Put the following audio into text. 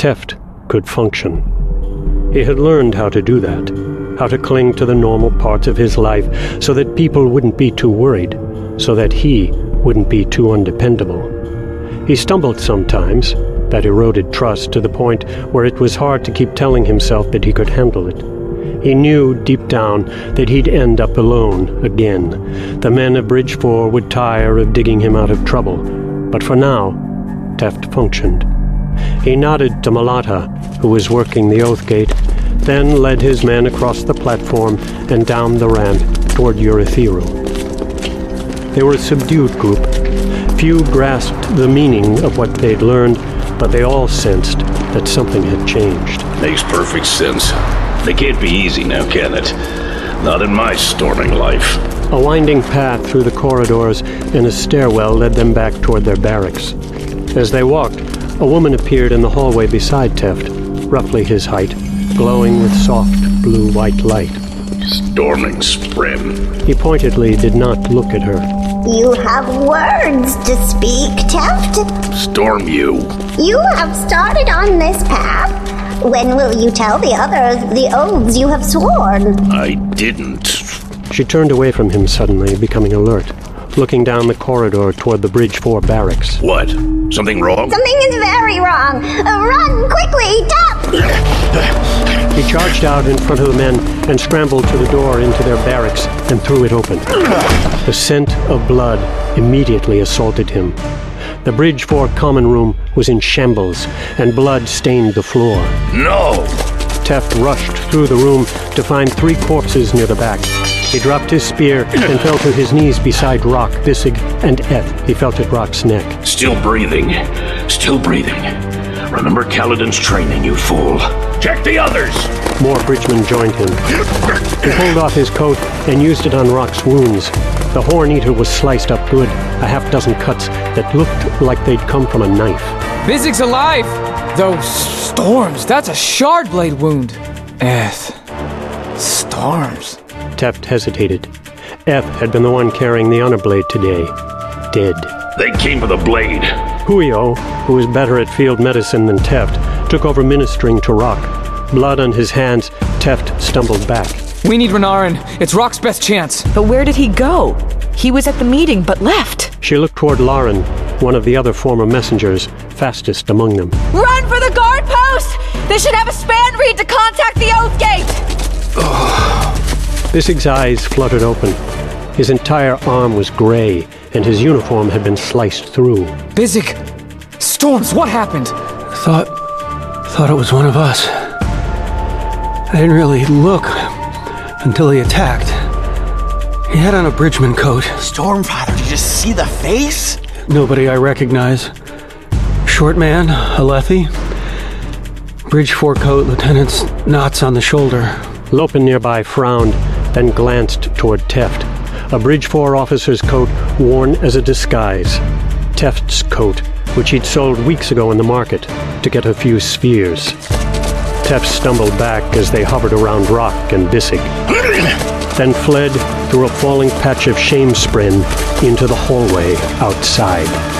Teft could function. He had learned how to do that, how to cling to the normal parts of his life so that people wouldn't be too worried, so that he wouldn't be too undependable. He stumbled sometimes, that eroded trust to the point where it was hard to keep telling himself that he could handle it. He knew deep down that he'd end up alone again. The men of Bridge 4 would tire of digging him out of trouble. But for now, Teft functioned. He nodded to Malata, who was working the oath gate, then led his men across the platform and down the ramp toward Urithiru. They were a subdued group. Few grasped the meaning of what they'd learned, but they all sensed that something had changed. Makes perfect sense. They can't be easy now, can it? Not in my storming life. A winding path through the corridors and a stairwell led them back toward their barracks. As they walked, a woman appeared in the hallway beside Teft, roughly his height, glowing with soft blue-white light. Storming Spren. He pointedly did not look at her. You have words to speak, Teft. Storm you. You have started on this path. When will you tell the others the oaths you have sworn? I didn't. She turned away from him suddenly, becoming alert, looking down the corridor toward the Bridge 4 barracks. What? Something wrong? Something is very wrong. Uh, run quickly, Teft! He charged out in front of the men and scrambled to the door into their barracks and threw it open. The scent of blood immediately assaulted him. The Bridge 4 common room was in shambles, and blood stained the floor. No! Teft rushed through the room to find three corpses near the back. He dropped his spear and fell to his knees beside Rock, Bisig, and Eth. He felt at Rock's neck. Still breathing. Still breathing. Remember Kaladin's training, you fool. Check the others! More bridgemen joined him. He pulled off his coat and used it on Rock's wounds. The Horn Eater was sliced up good, a half dozen cuts that looked like they'd come from a knife. Bisig's alive! Those storms, that's a shard blade wound. Eth. Storms. Teft hesitated. Eth had been the one carrying the honor blade today. Dead. They came for the blade. Huio, who was better at field medicine than Teft, took over ministering to Rock. Blood on his hands, Teft stumbled back. We need Renarin. It's Rock's best chance. But where did he go? He was at the meeting, but left. She looked toward Laran, one of the other former messengers, fastest among them. Run for the guard post! They should have a spanreed to contact the Oath Gate! Bisig's eyes fluttered open. His entire arm was gray, and his uniform had been sliced through. Bisig! Storms, what happened? Thought. thought it was one of us. I didn't really look until he attacked. He had on a bridgeman coat. Stormfather, did you just see the face? Nobody I recognize. Short man, Alethi. Bridge 4 coat, lieutenant's knots on the shoulder. Lopen nearby frowned, then glanced toward Teft. A Bridge 4 officer's coat worn as a disguise. Teft's coat, which he'd sold weeks ago in the market to get a few spheres. Teft stumbled back as they hovered around Rock and Bisig, then fled through a falling patch of shame spren into the hallway outside.